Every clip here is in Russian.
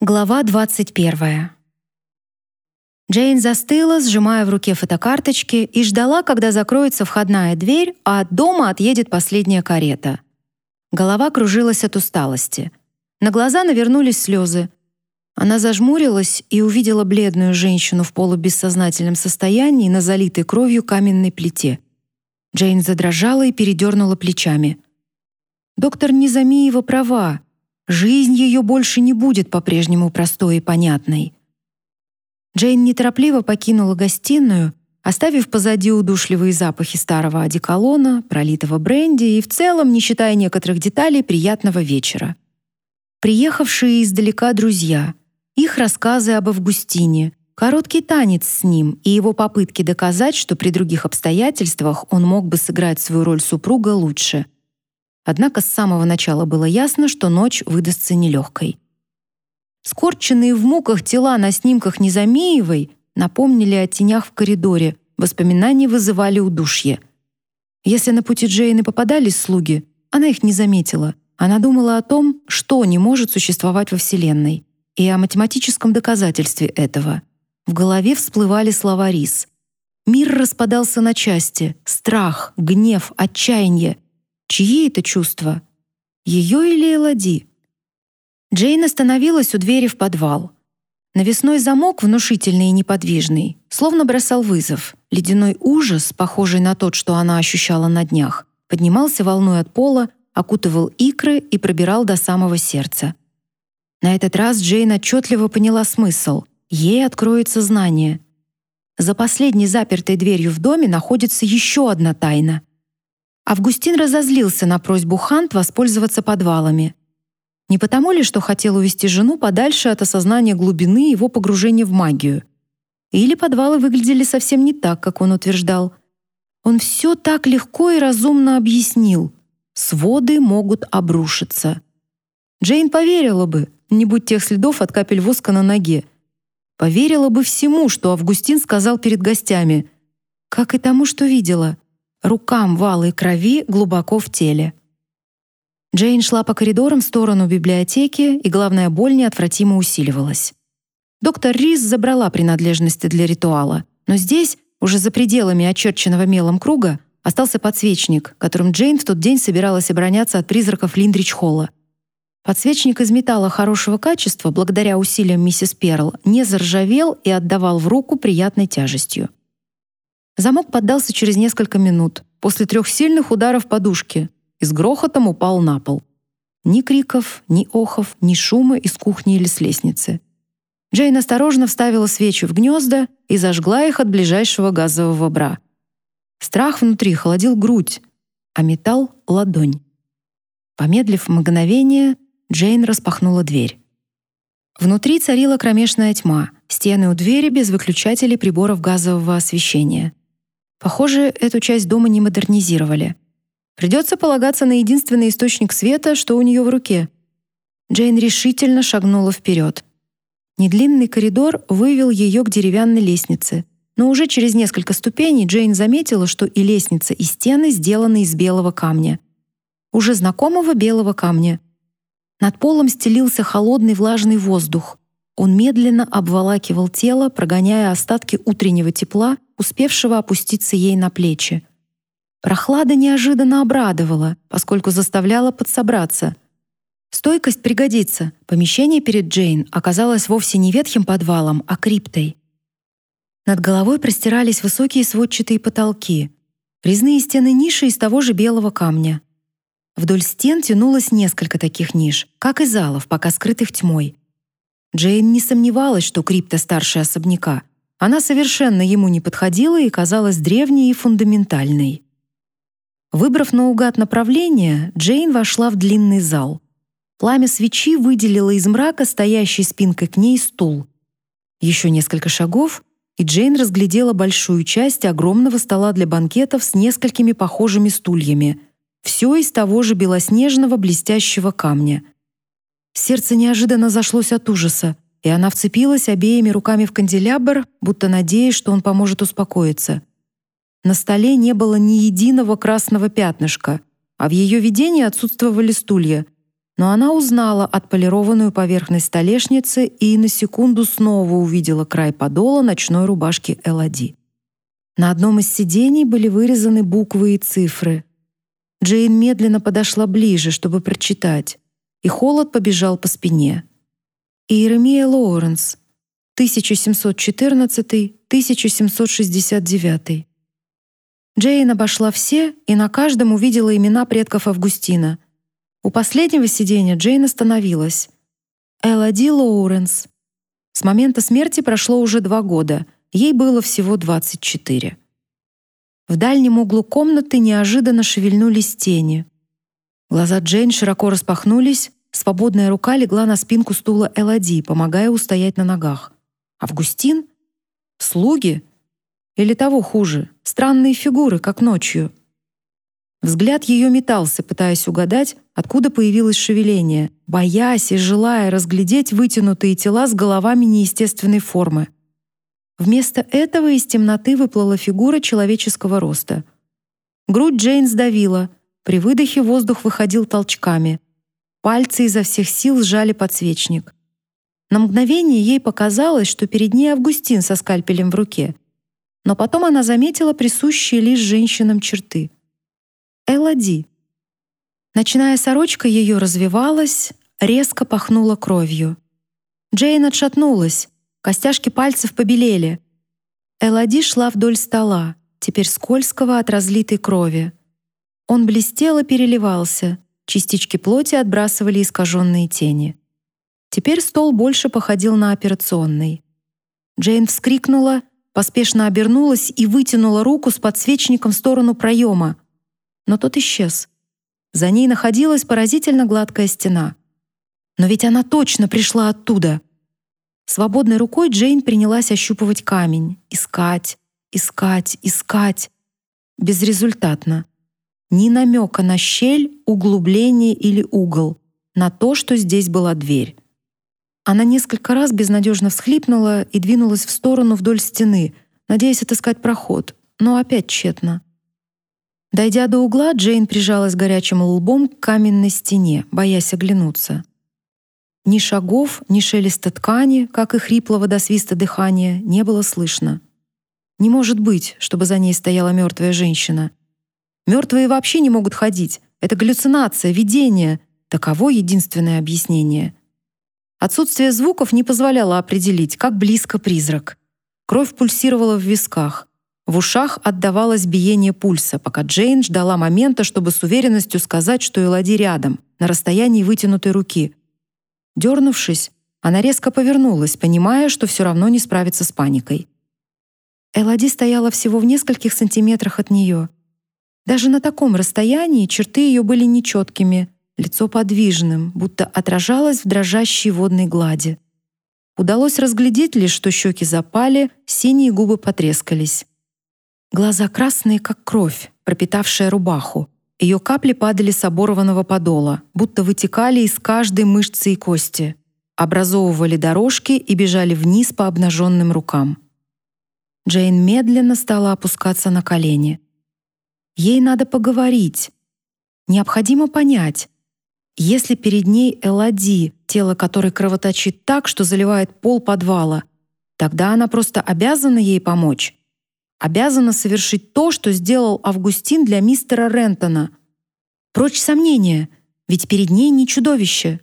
Глава 21. Джейн застыла, сжимая в руке фотокарточки, и ждала, когда закроется входная дверь, а от дома отъедет последняя карета. Голова кружилась от усталости. На глаза навернулись слезы. Она зажмурилась и увидела бледную женщину в полубессознательном состоянии на залитой кровью каменной плите. Джейн задрожала и передернула плечами. Доктор Низамиева права. Жизнь ее больше не будет по-прежнему простой и понятной. Джейн неторопливо покинула гостиную, оставив позади удушливые запахи старого одеколона, пролитого бренди и в целом, не считая некоторых деталей, приятного вечера. Приехавшие издалека друзья, их рассказы об Августине, короткий танец с ним и его попытки доказать, что при других обстоятельствах он мог бы сыграть свою роль супруга лучше — Однако с самого начала было ясно, что ночь выдастся нелегкой. Скорченные в муках тела на снимках Незамеевой напомнили о тенях в коридоре, воспоминания вызывали удушье. Если на пути Джейны попадались слуги, она их не заметила. Она думала о том, что не может существовать во Вселенной, и о математическом доказательстве этого. В голове всплывали слова Рис. Мир распадался на части. Страх, гнев, отчаяние — Чьи это чувства? Ее или Элоди? Джейн остановилась у двери в подвал. Навесной замок, внушительный и неподвижный, словно бросал вызов. Ледяной ужас, похожий на тот, что она ощущала на днях, поднимался волной от пола, окутывал икры и пробирал до самого сердца. На этот раз Джейн отчетливо поняла смысл. Ей откроется знание. За последней запертой дверью в доме находится еще одна тайна. Августин разозлился на просьбу Хант воспользоваться подвалами. Не потому ли, что хотел увести жену подальше от осознания глубины его погружения в магию? Или подвалы выглядели совсем не так, как он утверждал? Он все так легко и разумно объяснил. Своды могут обрушиться. Джейн поверила бы, не будь тех следов от капель воска на ноге. Поверила бы всему, что Августин сказал перед гостями, как и тому, что видела — рукам в крови глубоко в теле. Джейн шла по коридорам в сторону библиотеки, и главная боль неотвратимо усиливалась. Доктор Рис забрала принадлежности для ритуала, но здесь, уже за пределами очерченного мелом круга, остался подсвечник, которым Джейн в тот день собиралась обороняться от призраков Линдрич-холла. Подсвечник из металла хорошего качества, благодаря усилиям миссис Перл, не заржавел и отдавал в руку приятной тяжестью. Замок поддался через несколько минут, после трех сильных ударов подушки, и с грохотом упал на пол. Ни криков, ни охов, ни шума из кухни или с лестницы. Джейн осторожно вставила свечи в гнезда и зажгла их от ближайшего газового бра. Страх внутри холодил грудь, а металл — ладонь. Помедлив мгновение, Джейн распахнула дверь. Внутри царила кромешная тьма, стены у двери без выключателей приборов газового освещения. Похоже, эту часть дома не модернизировали. Придется полагаться на единственный источник света, что у нее в руке. Джейн решительно шагнула вперед. Недлинный коридор вывел ее к деревянной лестнице, но уже через несколько ступеней Джейн заметила, что и лестница, и стены сделаны из белого камня. Уже знакомого белого камня. Над полом стелился холодный влажный воздух. Он медленно обволакивал тело, прогоняя остатки утреннего тепла успевшего опуститься ей на плечи. Прохлада неожиданно обрадовала, поскольку заставляла подсобраться. Стойкость пригодится. Помещение перед Джейн оказалось вовсе не ветхим подвалом, а криптой. Над головой простирались высокие сводчатые потолки, резные стены ниши из того же белого камня. Вдоль стен тянулось несколько таких ниш, как и залов, пока скрытых тьмой. Джейн не сомневалась, что крипта старше особняка, она совершенно ему не подходила и казалась древней и фундаментальной. Выбрав наугад направление, Джейн вошла в длинный зал. Пламя свечи выделило из мрака стоящий спинкой к ней стул. Еще несколько шагов, и Джейн разглядела большую часть огромного стола для банкетов с несколькими похожими стульями. Все из того же белоснежного блестящего камня. Сердце неожиданно зашлось от ужаса и она вцепилась обеими руками в канделябр, будто надеясь, что он поможет успокоиться. На столе не было ни единого красного пятнышка, а в ее видении отсутствовали стулья. но она узнала отполированную поверхность столешницы и на секунду снова увидела край подола ночной рубашки Элоди. На одном из сидений были вырезаны буквы и цифры. Джейн медленно подошла ближе, чтобы прочитать, и холод побежал по спине. Иеремия Лоуренс, 1714-1769. Джейн обошла все и на каждом увидела имена предков Августина — у последнего сиденья Джейн остановилась. Элоди Лоуренс. С момента смерти прошло уже два года. Ей было всего 24. В дальнем углу комнаты неожиданно шевельнулись тени. Глаза Джейн широко распахнулись, свободная рука легла на спинку стула Элоди, помогая устоять на ногах. Августин? Слуги? Или того хуже, странные фигуры, как ночью. Взгляд ее метался, пытаясь угадать, откуда появилось шевеление, боясь и желая разглядеть вытянутые тела с головами неестественной формы. Вместо этого из темноты выплыла фигура человеческого роста. Грудь Джейн сдавила, при выдохе воздух выходил толчками. Пальцы изо всех сил сжали подсвечник. На мгновение ей показалось, что перед ней Августин со скальпелем в руке. Но потом она заметила присущие лишь женщинам черты — Элоди. Ночная сорочка ее развивалась, резко пахнула кровью. Джейн отшатнулась, костяшки пальцев побелели. Элоди шла вдоль стола, теперь скользкого от разлитой крови. Он блестел и переливался, частички плоти отбрасывали искаженные тени. Теперь стол больше походил на операционный. Джейн вскрикнула, поспешно обернулась и вытянула руку с подсвечником в сторону проема — но тот исчез. За ней находилась поразительно гладкая стена. Но ведь она точно пришла оттуда. Свободной рукой Джейн принялась ощупывать камень, искать, искать, искать. Безрезультатно. Ни намека на щель, углубление или угол, на то, что здесь была дверь. Она несколько раз безнадежно всхлипнула и двинулась в сторону вдоль стены, надеясь отыскать проход, но опять тщетно. Дойдя до угла, Джейн прижалась горячим лбом к каменной стене, боясь оглянуться. Ни шагов, ни шелеста ткани, как и хриплого до свиста дыхания, не было слышно. Не может быть, чтобы за ней стояла мертвая женщина. Мертвые вообще не могут ходить. Это галлюцинация, видение. Таково единственное объяснение. Отсутствие звуков не позволяло определить, как близко призрак. Кровь пульсировала в висках. В ушах отдавалось биение пульса, пока Джейн ждала момента, чтобы с уверенностью сказать, что Элоди рядом, на расстоянии вытянутой руки. Дернувшись, она резко повернулась, понимая, что все равно не справится с паникой. Элоди стояла всего в нескольких сантиметрах от нее. Даже на таком расстоянии черты ее были нечеткими, лицо подвижным, будто отражалось в дрожащей водной глади. Удалось разглядеть лишь, что щеки запали, синие губы потрескались. Глаза красные, как кровь, пропитавшая рубаху. Ее капли падали с оборванного подола, будто вытекали из каждой мышцы и кости, образовывали дорожки и бежали вниз по обнаженным рукам. Джейн медленно стала опускаться на колени. Ей надо поговорить. Необходимо понять, если перед ней Элоди, тело которой кровоточит так, что заливает пол подвала, тогда она просто обязана ей помочь обязана совершить то, что сделал Августин для мистера Рентона. Прочь сомнения, ведь перед ней не чудовище.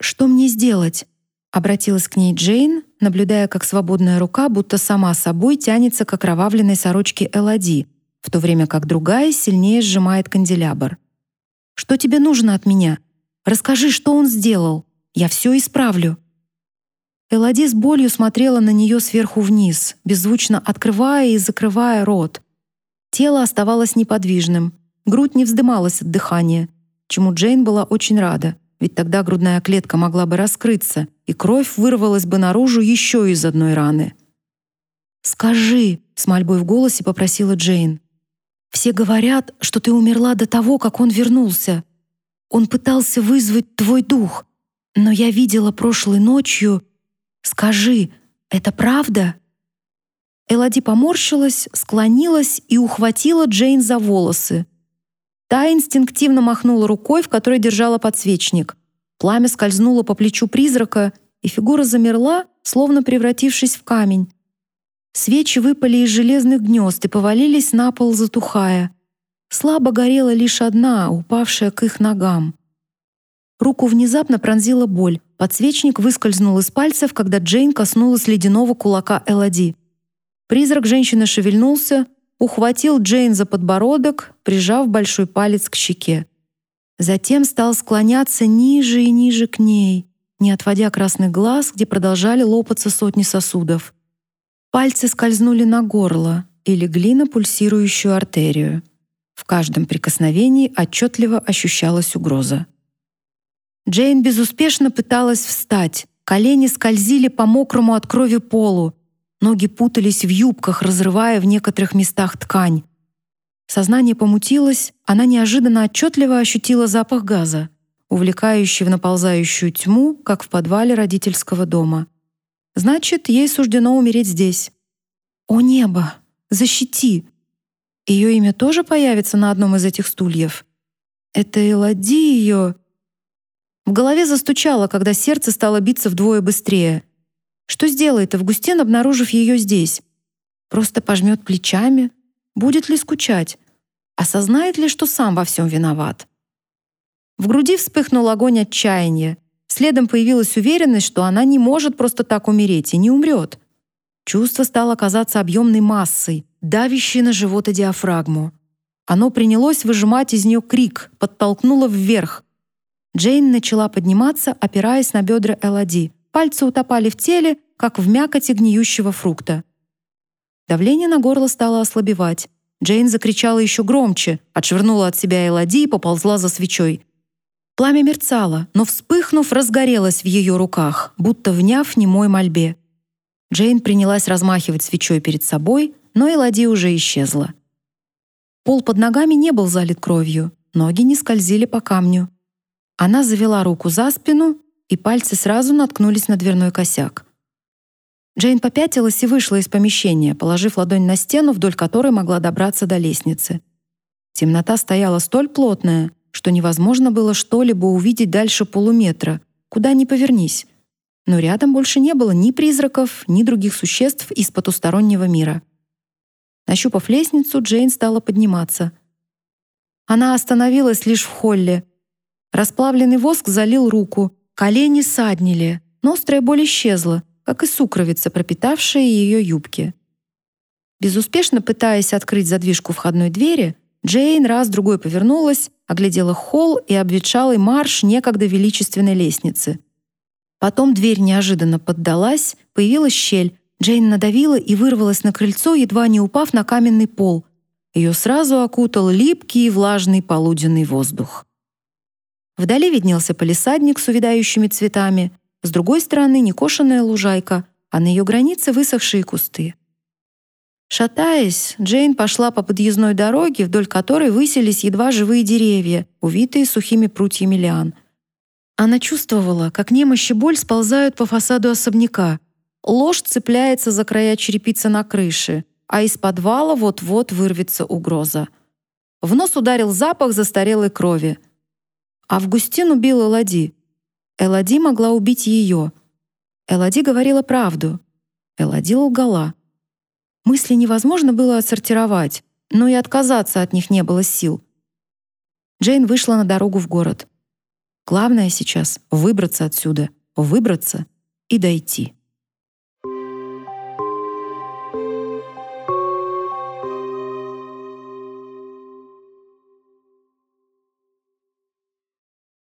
«Что мне сделать?» — обратилась к ней Джейн, наблюдая, как свободная рука будто сама собой тянется к окровавленной сорочке Элоди, в то время как другая сильнее сжимает канделябр. «Что тебе нужно от меня? Расскажи, что он сделал. Я все исправлю». Элоди с болью смотрела на нее сверху вниз, беззвучно открывая и закрывая рот. Тело оставалось неподвижным, грудь не вздымалась от дыхания, чему Джейн была очень рада, ведь тогда грудная клетка могла бы раскрыться, и кровь вырвалась бы наружу еще из одной раны. «Скажи», — с мольбой в голосе попросила Джейн. «Все говорят, что ты умерла до того, как он вернулся. Он пытался вызвать твой дух, но я видела прошлой ночью, Скажи, это правда?» Элоди поморщилась, склонилась и ухватила Джейн за волосы. Та инстинктивно махнула рукой, в которой держала подсвечник. Пламя скользнуло по плечу призрака, и фигура замерла, словно превратившись в камень. Свечи выпали из железных гнезд и повалились на пол, затухая. Слабо горела лишь одна, упавшая к их ногам. Руку внезапно пронзила боль. Подсвечник выскользнул из пальцев, когда Джейн коснулась ледяного кулака Элоди. Призрак женщины шевельнулся, ухватил Джейн за подбородок, прижав большой палец к щеке. Затем стал склоняться ниже и ниже к ней, не отводя красных глаз, где продолжали лопаться сотни сосудов. Пальцы скользнули на горло и легли на пульсирующую артерию. В каждом прикосновении отчетливо ощущалась угроза. Джейн безуспешно пыталась встать. Колени скользили по мокрому от крови полу. Ноги путались в юбках, разрывая в некоторых местах ткань. Сознание помутилось, она неожиданно отчетливо ощутила запах газа, увлекающий в наползающую тьму, как в подвале родительского дома. Значит, ей суждено умереть здесь. О небо, защити! Ее имя тоже появится на одном из этих стульев. Это Элоди ее... В голове застучало, когда сердце стало биться вдвое быстрее. Что сделает Августин, обнаружив ее здесь? Просто пожмет плечами? Будет ли скучать? Осознает ли, что сам во всем виноват? В груди вспыхнул огонь отчаяния. Следом появилась уверенность, что она не может просто так умереть и не умрет. Чувство стало казаться объемной массой, давящей на живот и диафрагму. Оно принялось выжимать из нее крик, подтолкнуло вверх. Джейн начала подниматься, опираясь на бедра Элоди. Пальцы утопали в теле, как в мякоти гниющего фрукта. Давление на горло стало ослабевать. Джейн закричала еще громче, отшвырнула от себя Элоди и поползла за свечой. Пламя мерцало, но, вспыхнув, разгорелось в ее руках, будто вняв немой мольбе. Джейн принялась размахивать свечой перед собой, но Элоди уже исчезла. Пол под ногами не был залит кровью, ноги не скользили по камню. Она завела руку за спину и пальцы сразу наткнулись на дверной косяк. Джейн попятилась и вышла из помещения, положив ладонь на стену, вдоль которой могла добраться до лестницы. Темнота стояла столь плотная, что невозможно было что-либо увидеть дальше полуметра, куда ни повернись. Но рядом больше не было ни призраков, ни других существ из потустороннего мира. Нащупав лестницу, Джейн стала подниматься. Она остановилась лишь в холле. Расплавленный воск залил руку, Колени саднили, но острая боль исчезла, как и сукровица, пропитавшая ее юбки. Безуспешно пытаясь открыть задвижку входной двери, Джейн раз-другой повернулась, оглядела холл и обветшалый марш некогда величественной лестницы. Потом дверь неожиданно поддалась, появилась щель. Джейн надавила и вырвалась на крыльцо, едва не упав на каменный пол. Ее сразу окутал липкий и влажный полуденный воздух. Вдали виднелся полисадник с увядающими цветами, с другой стороны некошенная лужайка, а на ее границе высохшие кусты. Шатаясь, Джейн пошла по подъездной дороге, вдоль которой высились едва живые деревья, увитые сухими прутьями лиан. Она чувствовала, как немощь и боль сползают по фасаду особняка. Ложь цепляется за края черепицы на крыше, а из подвала вот-вот вырвется угроза. В нос ударил запах застарелой крови — Августин убил Элоди. Элоди могла убить ее. Элоди говорила правду. Элоди лгала. Мысли невозможно было отсортировать, но и отказаться от них не было сил. Джейн вышла на дорогу в город. Главное сейчас — выбраться отсюда, выбраться и дойти.